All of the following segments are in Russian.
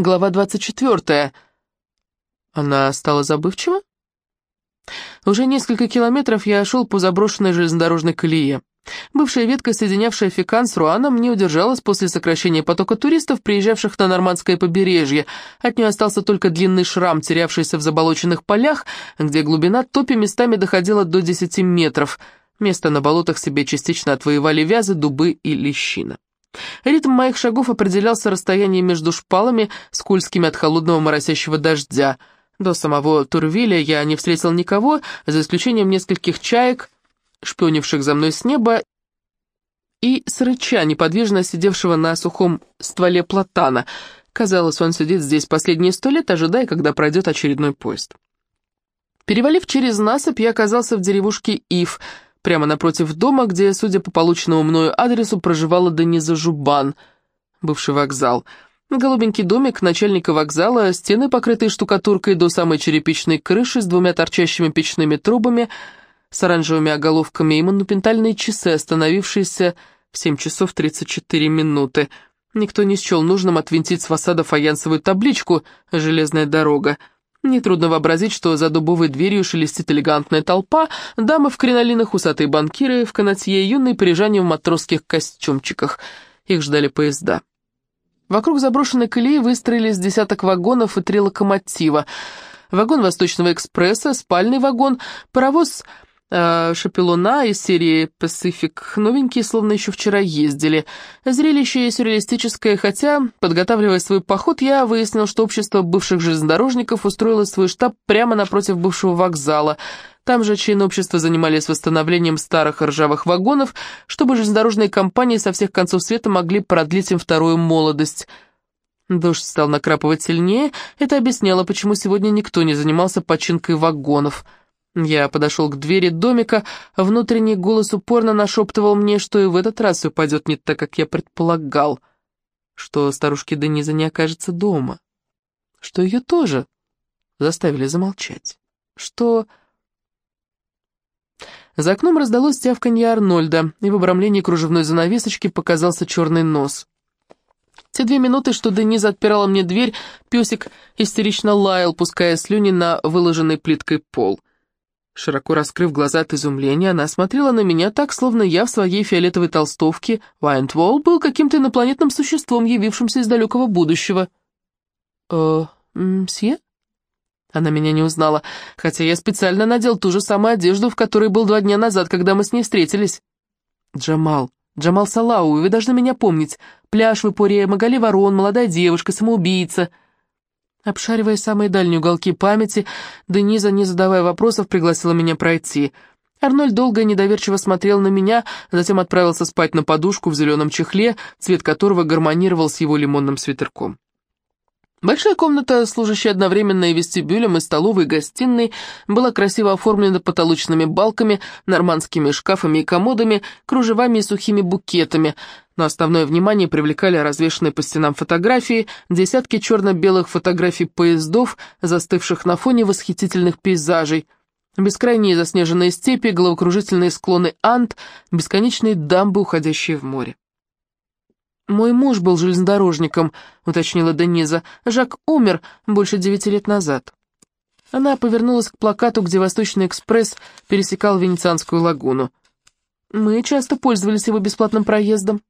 Глава 24. Она стала забывчива? Уже несколько километров я шел по заброшенной железнодорожной колее. Бывшая ветка, соединявшая Фикан с Руаном, не удержалась после сокращения потока туристов, приезжавших на нормандское побережье. От нее остался только длинный шрам, терявшийся в заболоченных полях, где глубина топи местами доходила до 10 метров. Место на болотах себе частично отвоевали вязы, дубы и лещина. Ритм моих шагов определялся расстоянием между шпалами, скользкими от холодного моросящего дождя. До самого Турвиля я не встретил никого, за исключением нескольких чаек, шпионивших за мной с неба, и срыча, неподвижно сидевшего на сухом стволе платана. Казалось, он сидит здесь последние сто лет, ожидая, когда пройдет очередной поезд. Перевалив через насыпь, я оказался в деревушке Ив, прямо напротив дома, где, судя по полученному мною адресу, проживала Дениза Жубан, бывший вокзал. Голубенький домик начальника вокзала, стены, покрытые штукатуркой до самой черепичной крыши с двумя торчащими печными трубами — с оранжевыми оголовками и монументальные часы, остановившиеся в 7 часов 34 минуты. Никто не счел нужным отвинтить с фасада фаянсовую табличку «Железная дорога». Нетрудно вообразить, что за дубовой дверью шелестит элегантная толпа, дамы в кринолинах, усатые банкиры в канатье, юные парижане в матросских костюмчиках. Их ждали поезда. Вокруг заброшенной колеи выстроились десяток вагонов и три локомотива. Вагон Восточного экспресса, спальный вагон, паровоз шапелуна из серии Pacific, новенькие, словно еще вчера ездили. Зрелище сюрреалистическое, хотя, подготавливая свой поход, я выяснил, что общество бывших железнодорожников устроило свой штаб прямо напротив бывшего вокзала. Там же члены общества занимались восстановлением старых ржавых вагонов, чтобы железнодорожные компании со всех концов света могли продлить им вторую молодость. Дождь стал накрапывать сильнее, это объясняло, почему сегодня никто не занимался починкой вагонов – я подошел к двери домика, внутренний голос упорно нашептывал мне, что и в этот раз пойдет не так, как я предполагал, что старушки Дениза не окажется дома, что ее тоже заставили замолчать, что... За окном раздалось тявканье Арнольда, и в обрамлении кружевной занавесочки показался черный нос. Те две минуты, что Дениза отпирала мне дверь, песик истерично лаял, пуская слюни на выложенный плиткой пол — Широко раскрыв глаза от изумления, она смотрела на меня так, словно я в своей фиолетовой толстовке Вайнтволл был каким-то инопланетным существом, явившимся из далекого будущего. «Э, мсье?» Она меня не узнала, хотя я специально надел ту же самую одежду, в которой был два дня назад, когда мы с ней встретились. «Джамал, Джамал Салау, вы должны меня помнить. Пляж в Ипоре, Магали Ворон, молодая девушка, самоубийца». Обшаривая самые дальние уголки памяти, Дениза, не задавая вопросов, пригласила меня пройти. Арнольд долго и недоверчиво смотрел на меня, затем отправился спать на подушку в зеленом чехле, цвет которого гармонировал с его лимонным свитерком. Большая комната, служащая одновременно и вестибюлем, и столовой, и гостиной, была красиво оформлена потолочными балками, нормандскими шкафами и комодами, кружевами и сухими букетами, но основное внимание привлекали развешанные по стенам фотографии, десятки черно-белых фотографий поездов, застывших на фоне восхитительных пейзажей, бескрайние заснеженные степи, головокружительные склоны Анд, бесконечные дамбы, уходящие в море. «Мой муж был железнодорожником», — уточнила Дениза. «Жак умер больше девяти лет назад». Она повернулась к плакату, где Восточный экспресс пересекал Венецианскую лагуну. «Мы часто пользовались его бесплатным проездом».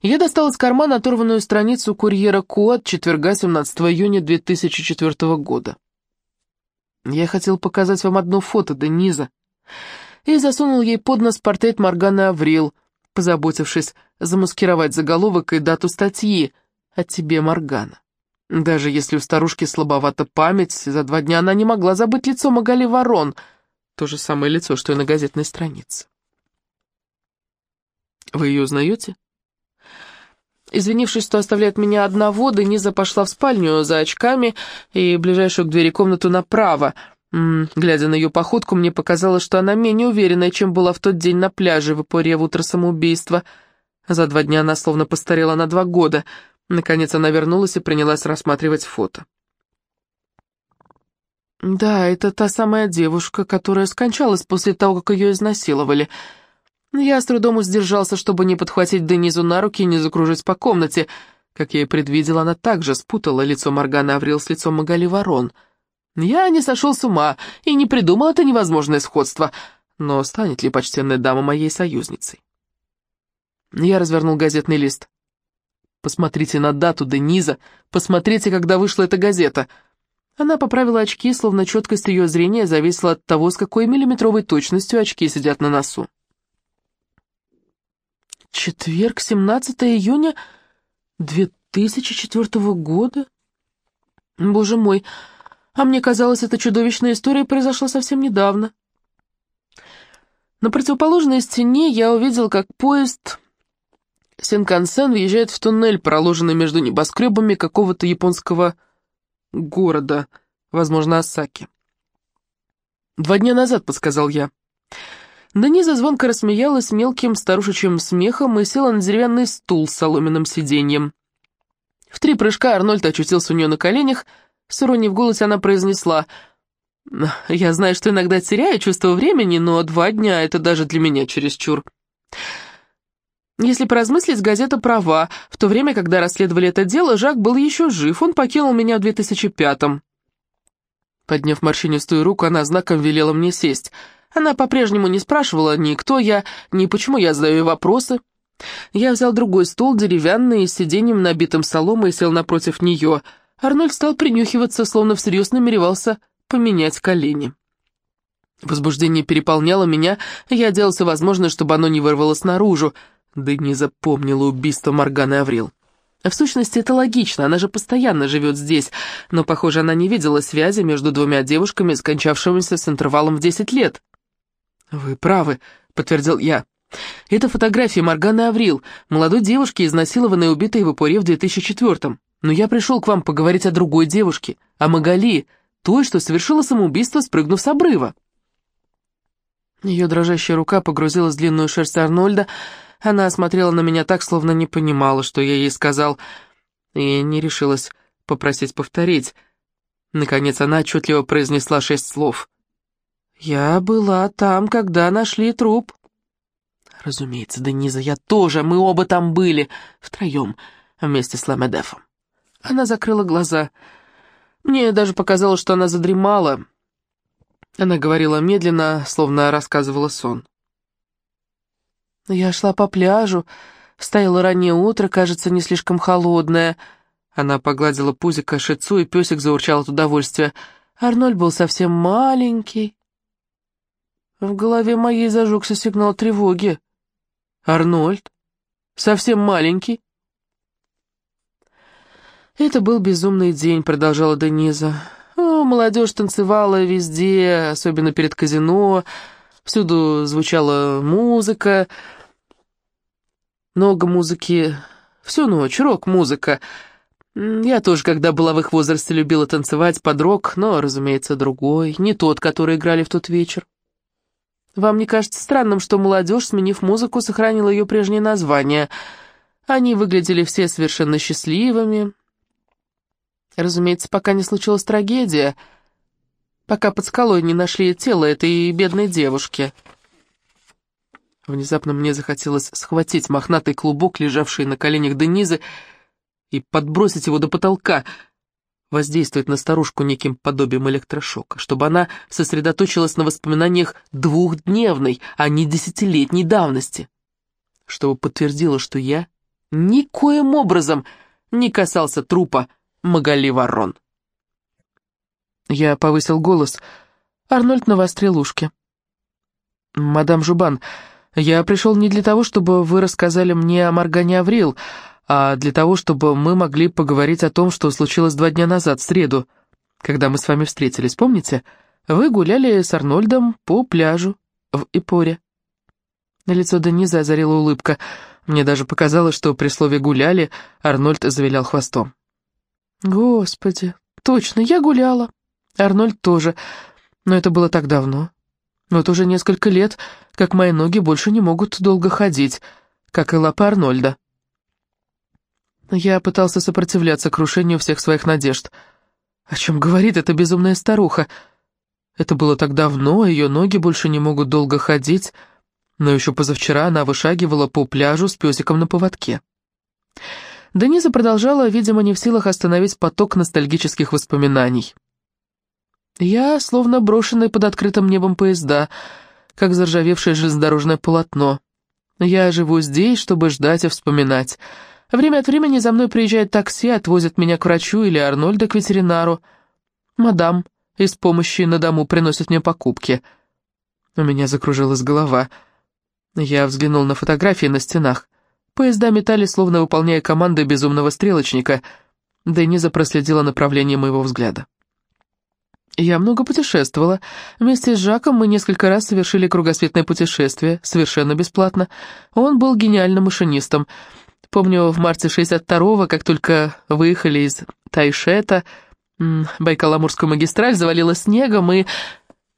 Я достал из кармана оторванную страницу курьера от четверга 17 июня 2004 года. Я хотел показать вам одно фото Дениза. И засунул ей под нос портрет Морганы Аврил, позаботившись замаскировать заголовок и дату статьи «О тебе, Моргана». Даже если у старушки слабовата память, за два дня она не могла забыть лицо Магали Ворон, то же самое лицо, что и на газетной странице. «Вы ее узнаете?» Извинившись, что оставляет меня одного, Дениза пошла в спальню за очками и ближайшую к двери комнату направо. Глядя на ее походку, мне показалось, что она менее уверенная, чем была в тот день на пляже в Ипоре в утро самоубийства. За два дня она словно постарела на два года. Наконец она вернулась и принялась рассматривать фото. «Да, это та самая девушка, которая скончалась после того, как ее изнасиловали», я с трудом сдержался, чтобы не подхватить Денизу на руки и не закружить по комнате. Как я и предвидела, она также спутала лицо Морганы Аврил с лицом Магали Ворон. Я не сошел с ума и не придумал это невозможное сходство, но станет ли почтенная дама моей союзницей? Я развернул газетный лист. Посмотрите на дату Дениза, посмотрите, когда вышла эта газета. Она поправила очки, словно четкость ее зрения зависела от того, с какой миллиметровой точностью очки сидят на носу. Четверг, 17 июня 2004 года? Боже мой, а мне казалось, эта чудовищная история произошла совсем недавно. На противоположной стене я увидел, как поезд Синкансен въезжает в туннель, проложенный между небоскребами какого-то японского города, возможно, Осаки. «Два дня назад», — подсказал я. Дениза звонко рассмеялась мелким старушечьим смехом и села на деревянный стул с соломенным сиденьем. В три прыжка Арнольд очутился у нее на коленях, с иронией в голосе она произнесла «Я знаю, что иногда теряю чувство времени, но два дня — это даже для меня чересчур». Если поразмыслить, газета права. В то время, когда расследовали это дело, Жак был еще жив, он покинул меня в 2005-м. Подняв морщинистую руку, она знаком велела мне сесть. Она по-прежнему не спрашивала ни кто я, ни почему я задаю вопросы. Я взял другой стул, деревянный, с сиденьем, набитым соломой, и сел напротив нее. Арнольд стал принюхиваться, словно всерьез намеревался поменять колени. Возбуждение переполняло меня, я делал все возможное, чтобы оно не вырвалось наружу. Да и не запомнила убийство Морганы Аврил. В сущности, это логично, она же постоянно живет здесь, но, похоже, она не видела связи между двумя девушками, скончавшимися с интервалом в 10 лет. «Вы правы», — подтвердил я. «Это фотография Морганы Аврил, молодой девушки, изнасилованной и убитой в Ипуре в 2004-м. Но я пришел к вам поговорить о другой девушке, о Магали, той, что совершила самоубийство, спрыгнув с обрыва». Ее дрожащая рука погрузилась в длинную шерсть Арнольда, — она смотрела на меня так, словно не понимала, что я ей сказал, и не решилась попросить повторить. Наконец она отчетливо произнесла шесть слов. «Я была там, когда нашли труп». «Разумеется, Дениза, я тоже, мы оба там были, втроем, вместе с Ламедефом». Она закрыла глаза. Мне даже показалось, что она задремала. Она говорила медленно, словно рассказывала сон. Я шла по пляжу, стояло раннее утро, кажется, не слишком холодное. Она погладила пузико Шицу, и песик заурчал от удовольствия. Арнольд был совсем маленький. В голове моей зажегся сигнал тревоги. Арнольд? Совсем маленький? Это был безумный день, продолжала Дениза. О, молодежь танцевала везде, особенно перед казино. Всюду звучала музыка. Много музыки, всю ночь, рок-музыка. Я тоже, когда была в их возрасте, любила танцевать под рок, но, разумеется, другой, не тот, который играли в тот вечер. Вам не кажется странным, что молодежь, сменив музыку, сохранила ее прежнее название? Они выглядели все совершенно счастливыми. Разумеется, пока не случилась трагедия, пока под скалой не нашли тело этой бедной девушки. Внезапно мне захотелось схватить мохнатый клубок, лежавший на коленях Денизы, и подбросить его до потолка, воздействовать на старушку неким подобием электрошока, чтобы она сосредоточилась на воспоминаниях двухдневной, а не десятилетней давности, чтобы подтвердила, что я никоим образом не касался трупа Магали Ворон. Я повысил голос. Арнольд навострил ушки. «Мадам Жубан...» Я пришел не для того, чтобы вы рассказали мне о Маргане Аврил, а для того, чтобы мы могли поговорить о том, что случилось два дня назад, в среду, когда мы с вами встретились, помните? Вы гуляли с Арнольдом по пляжу в Ипоре. На лицо Дениза озарила улыбка. Мне даже показалось, что при слове «гуляли» Арнольд завилял хвостом. «Господи, точно, я гуляла. Арнольд тоже, но это было так давно. Вот уже несколько лет, как мои ноги больше не могут долго ходить, как и лапы Арнольда. Я пытался сопротивляться крушению всех своих надежд. О чем говорит эта безумная старуха? Это было так давно, ее ноги больше не могут долго ходить, но еще позавчера она вышагивала по пляжу с песиком на поводке. Дениза продолжала, видимо, не в силах остановить поток ностальгических воспоминаний. Я словно брошенный под открытым небом поезда, как заржавевшее железнодорожное полотно. Я живу здесь, чтобы ждать и вспоминать. Время от времени за мной приезжает такси, отвозят меня к врачу или Арнольда к ветеринару. Мадам из помощи на дому приносит мне покупки. У меня закружилась голова. Я взглянул на фотографии на стенах. Поезда метались, словно выполняя команды безумного стрелочника. Дениза проследила направление моего взгляда. Я много путешествовала. Вместе с Жаком мы несколько раз совершили кругосветное путешествие, совершенно бесплатно. Он был гениальным машинистом. Помню, в марте 62-го, как только выехали из Тайшета, Байкал-Амурскую магистраль завалила снегом, и,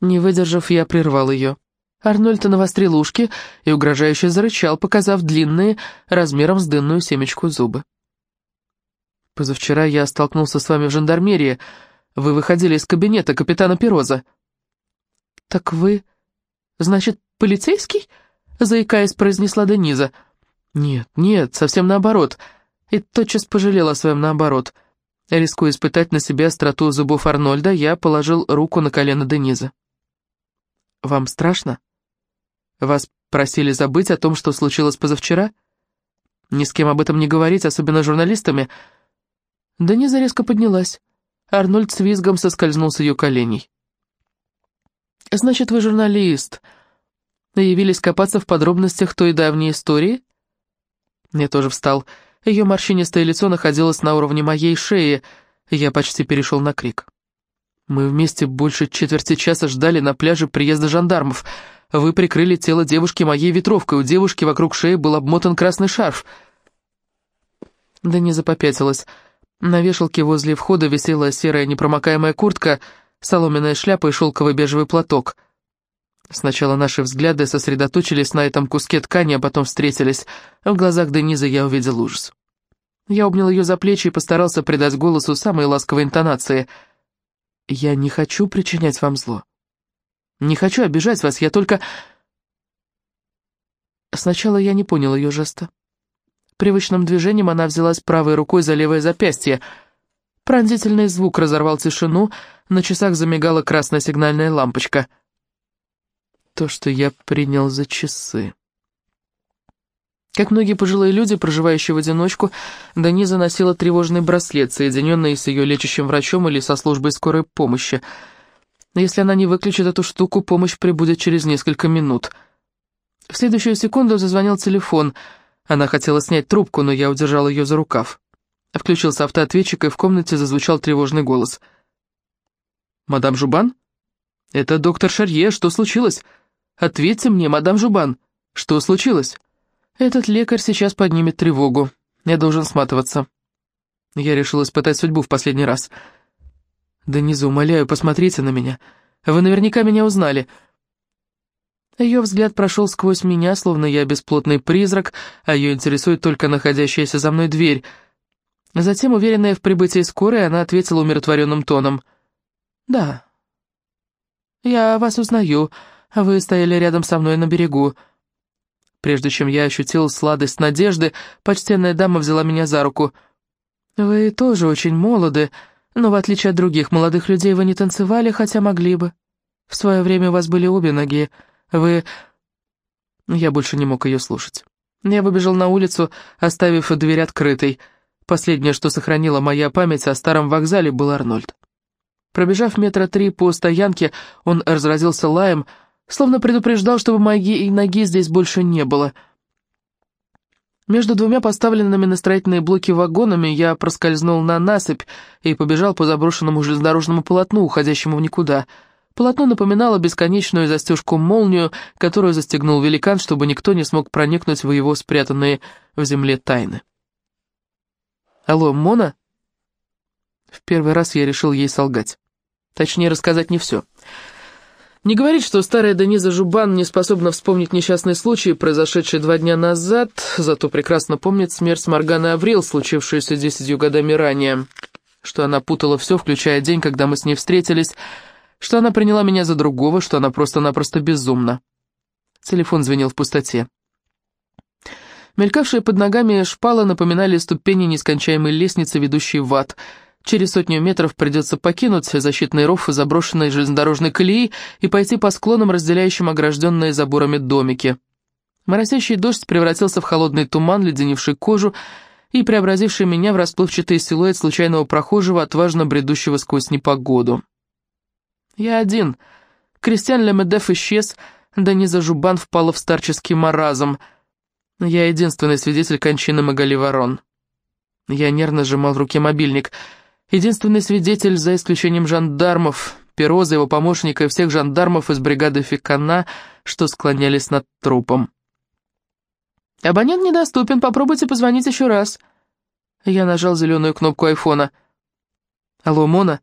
не выдержав, я прервал ее. Арнольд навострил ушки и угрожающе зарычал, показав длинные, размером с дынную семечку зубы. «Позавчера я столкнулся с вами в жандармерии», вы выходили из кабинета капитана Пироза». «Так вы, значит, полицейский?» — заикаясь, произнесла Дениза. «Нет, нет, совсем наоборот». И тотчас пожалела о своем наоборот. Рискуя испытать на себе остроту зубов Арнольда, я положил руку на колено Дениза. «Вам страшно? Вас просили забыть о том, что случилось позавчера? Ни с кем об этом не говорить, особенно журналистами?» Дениза резко поднялась. Арнольд с визгом соскользнул с ее коленей. «Значит, вы журналист. Явились копаться в подробностях той давней истории?» Я тоже встал. Ее морщинистое лицо находилось на уровне моей шеи. Я почти перешел на крик. «Мы вместе больше четверти часа ждали на пляже приезда жандармов. Вы прикрыли тело девушки моей ветровкой. У девушки вокруг шеи был обмотан красный шарф». Дениза попятилась. На вешалке возле входа висела серая непромокаемая куртка, соломенная шляпа и шелковый бежевый платок. Сначала наши взгляды сосредоточились на этом куске ткани, а потом встретились. В глазах Денизы я увидел ужас. Я обнял ее за плечи и постарался придать голосу самые ласковые интонации. «Я не хочу причинять вам зло. Не хочу обижать вас, я только...» Сначала я не понял ее жеста. Привычным движением она взялась правой рукой за левое запястье. Пронзительный звук разорвал тишину, на часах замигала красная сигнальная лампочка. То, что я принял за часы. Как многие пожилые люди, проживающие в одиночку, Дениза носила тревожный браслет, соединенный с ее лечащим врачом или со службой скорой помощи. Если она не выключит эту штуку, помощь прибудет через несколько минут. В следующую секунду зазвонил телефон — она хотела снять трубку, но я удержал ее за рукав. Включился автоответчик, и в комнате зазвучал тревожный голос. «Мадам Жубан? Это доктор Шарье, что случилось? Ответьте мне, мадам Жубан, что случилось? Этот лекарь сейчас поднимет тревогу. Я должен сматываться». Я решил испытать судьбу в последний раз. «Дениза, умоляю, посмотрите на меня. Вы наверняка меня узнали». Ее взгляд прошел сквозь меня, словно я бесплотный призрак, а ее интересует только находящаяся за мной дверь. Затем, уверенная в прибытии скорой, она ответила умиротворенным тоном. «Да, я вас узнаю, вы стояли рядом со мной на берегу». Прежде чем я ощутил сладость надежды, почтенная дама взяла меня за руку. «Вы тоже очень молоды, но в отличие от других молодых людей вы не танцевали, хотя могли бы. В свое время у вас были обе ноги». Вы...» Я больше не мог ее слушать. Я выбежал на улицу, оставив дверь открытой. Последнее, что сохранила моя память о старом вокзале, был Арнольд. Пробежав метра три по стоянке, он разразился лаем, словно предупреждал, чтобы моей ноги здесь больше не было. Между двумя поставленными на строительные блоки вагонами я проскользнул на насыпь и побежал по заброшенному железнодорожному полотну, уходящему в никуда — Полотно напоминало бесконечную застежку-молнию, которую застегнул великан, чтобы никто не смог проникнуть в его спрятанные в земле тайны. «Алло, Мона?» В первый раз я решил ей солгать. Точнее, рассказать не все. Не говорить, что старая Дениза Жубан не способна вспомнить несчастный случай, произошедший два дня назад, зато прекрасно помнит смерть Морганы Аврил, случившуюся десятью годами ранее, что она путала все, включая день, когда мы с ней встретились, что она приняла меня за другого, что она просто-напросто безумна. Телефон звенел в пустоте. Мелькавшие под ногами шпалы напоминали ступени нескончаемой лестницы, ведущей в ад. Через сотню метров придется покинуть защитный ров заброшенной железнодорожной колеи и пойти по склонам, разделяющим огражденные заборами домики. Моросящий дождь превратился в холодный туман, леденивший кожу и преобразивший меня в расплывчатый силуэт случайного прохожего, отважно бредущего сквозь непогоду. Я один. Кристиан Лемедеф исчез, Дениза Жубан впала в старческий маразм — я единственный свидетель кончины Магали Ворон. Я нервно сжимал в руке мобильник. Единственный свидетель, за исключением жандармов, Пероза, его помощника и всех жандармов из бригады Фикана, что склонялись над трупом. «Абонент недоступен, попробуйте позвонить еще раз». Я нажал зеленую кнопку айфона. «Алло, Мона?»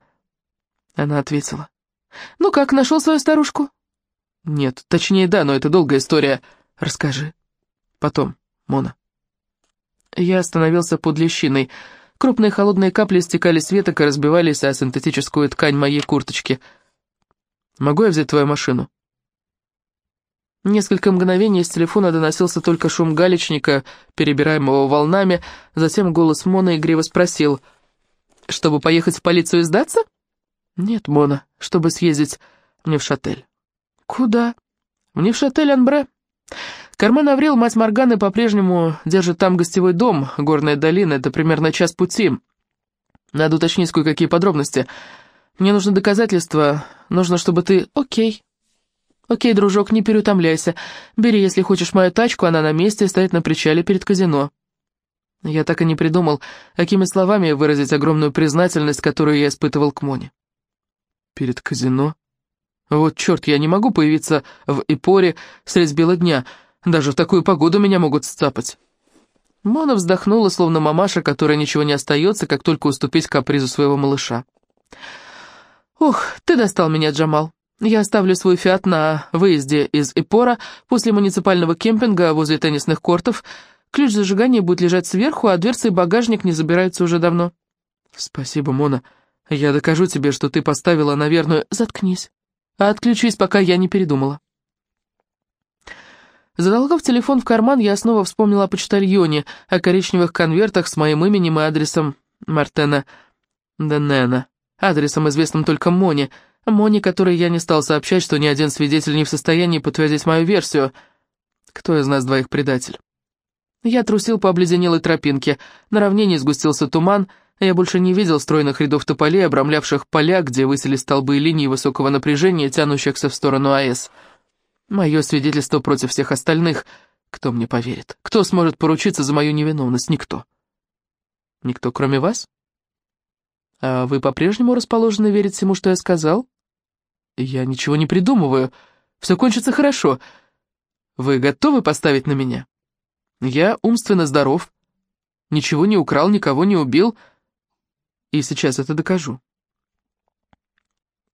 Она ответила. «Ну как, нашел свою старушку?» «Нет, точнее, да, но это долгая история. Расскажи». Потом, Мона. Я остановился под лещиной. Крупные холодные капли стекали с веток и разбивались о синтетическую ткань моей курточки. «Могу я взять твою машину?» Несколько мгновений с телефона доносился только шум галечника, перебираемого волнами, затем голос Мона игриво спросил, «Чтобы поехать в полицию и сдаться?» «Нет, Мона, чтобы съездить в Невшатель». «Куда?» «В Невшатель-Анбре». Кармен Аврил, мать Морганы, по-прежнему держит там гостевой дом, горная долина, это примерно час пути. Надо уточнить кое-какие подробности. Мне нужны доказательства, нужно, чтобы ты... Окей. Окей, дружок, не переутомляйся. Бери, если хочешь, мою тачку, она на месте, стоит на причале перед казино. Я так и не придумал, какими словами выразить огромную признательность, которую я испытывал к Моне. Перед казино? Вот черт, я не могу появиться в Ипоре средь бела дня — даже в такую погоду меня могут сцапать». Мона вздохнула, словно мамаша, которой ничего не остается, как только уступить капризу своего малыша. «Ух, ты достал меня, Джамал. Я оставлю свой фиат на выезде из Ипора после муниципального кемпинга возле теннисных кортов. Ключ зажигания будет лежать сверху, а дверцы и багажник не забираются уже давно». «Спасибо, Мона. Я докажу тебе, что ты поставила на верную...» «Заткнись. А отключись, пока я не передумала». Задолгав телефон в карман, я снова вспомнила о почтальоне, о коричневых конвертах с моим именем и адресом Мартена Денена. Адресом, известным только Моне. Моне, которой я не стал сообщать, что ни один свидетель не в состоянии подтвердить мою версию. Кто из нас двоих предатель? Я трусил по обледенелой тропинке. На равнине сгустился туман, я больше не видел стройных рядов тополей, обрамлявших поля, где высели столбы и линии высокого напряжения, тянущихся в сторону АЭС. Мое свидетельство против всех остальных. Кто мне поверит? Кто сможет поручиться за мою невиновность? Никто. Никто, кроме вас? А вы по-прежнему расположены верить всему, что я сказал? Я ничего не придумываю. Все кончится хорошо. Вы готовы поставить на меня? Я умственно здоров. Ничего не украл, никого не убил. И сейчас это докажу.